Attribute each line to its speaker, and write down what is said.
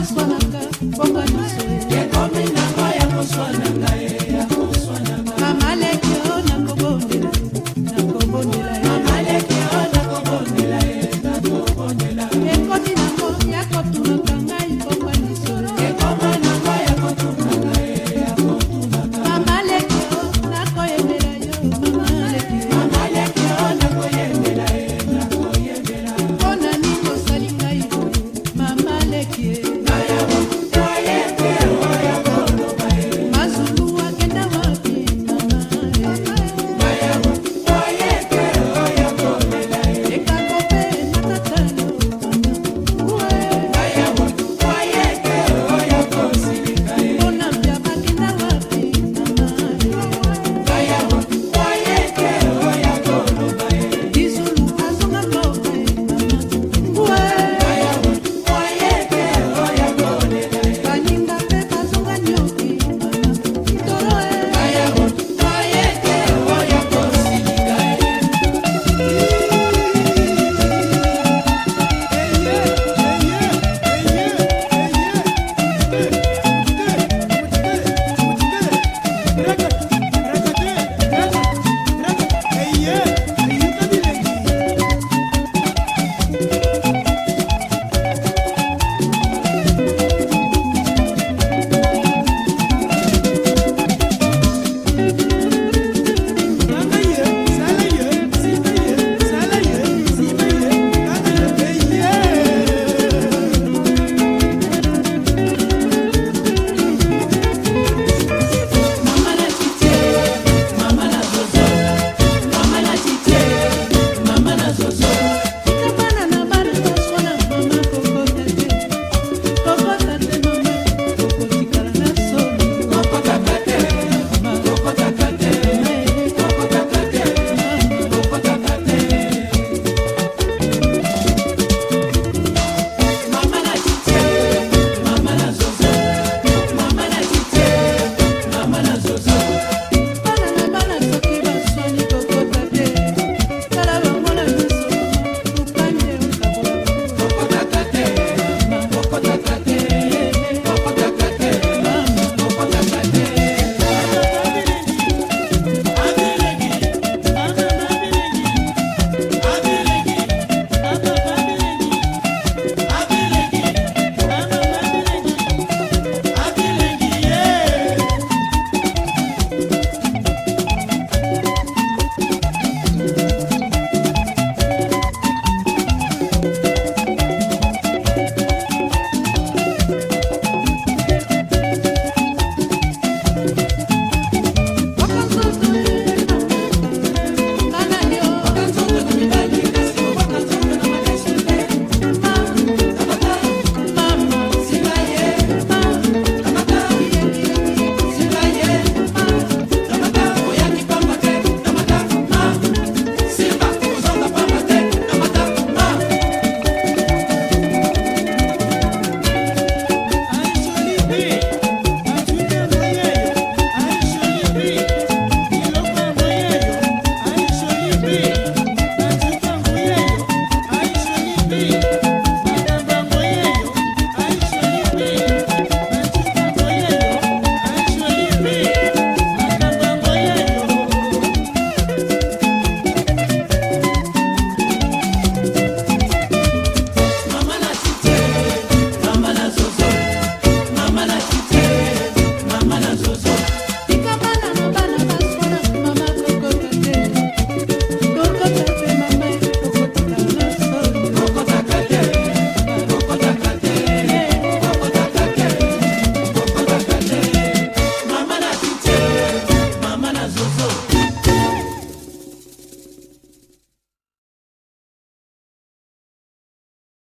Speaker 1: was what I